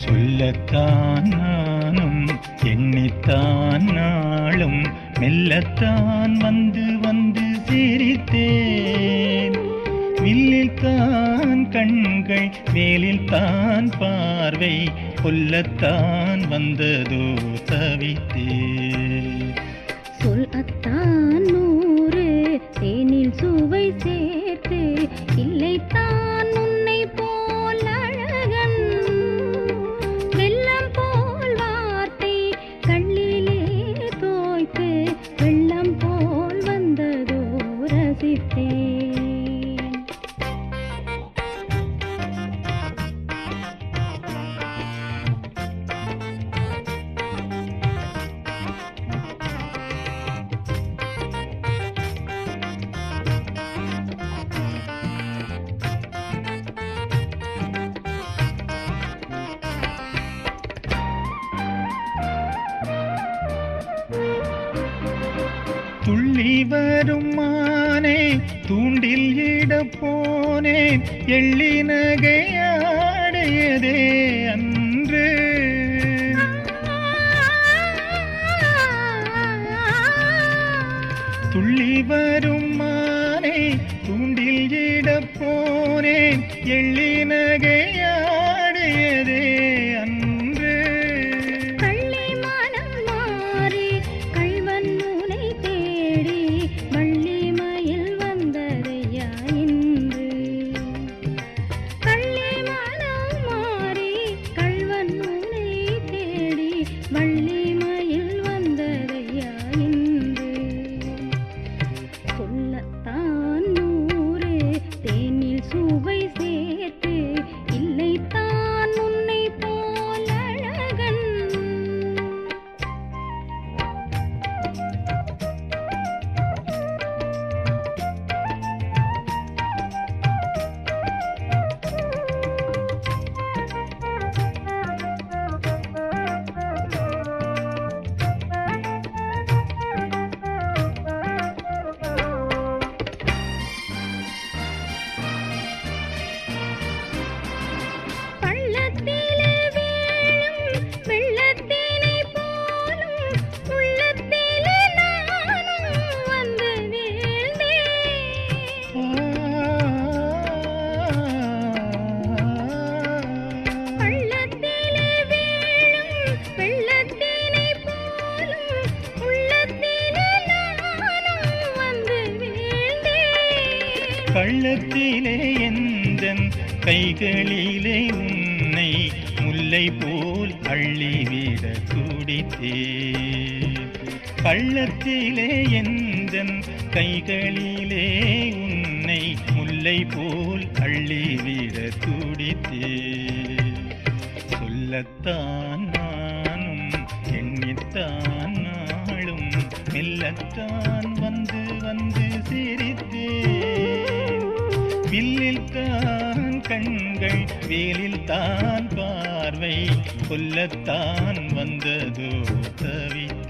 சொல்லத்தான் நானும் எண்ணித்தான் நாளும் மெல்லத்தான் வந்து வந்து சிரித்தேன். வில்லில் தான் கண்கள் மேலில் தான் பார்வை கொல்லத்தான் வந்ததோ தவித்தேன். ശ്രീവരുമാനെ തൂണ്ടിൽ ഇടപ്പോനേ എള്ളി നകയാടയതേ അன்று തുള്ളി വരുമാനേ തൂണ്ടിൽ ഇടപ്പോനേ എള്ളി നഗയാ கள்ளத்திலே எந்தன் கைகளிலே உன்னை முல்லை போல் அள்ளிவிட துடித்தேன். கள்ளத்திலே எந்தன் கைகளிலே உன்னை முல்லை போல் அள்ளிவிட துடித்தேன். சொல்லத்தான் நானும் எண்ணித்தான் நாளும் மெல்லத்தான் வந்து வந்து சிரித்தேன் வில்லில் தான் கண்கள் வேலில் தான் பார்வை கொல்லத்தான் வந்ததோ தவித்தேன்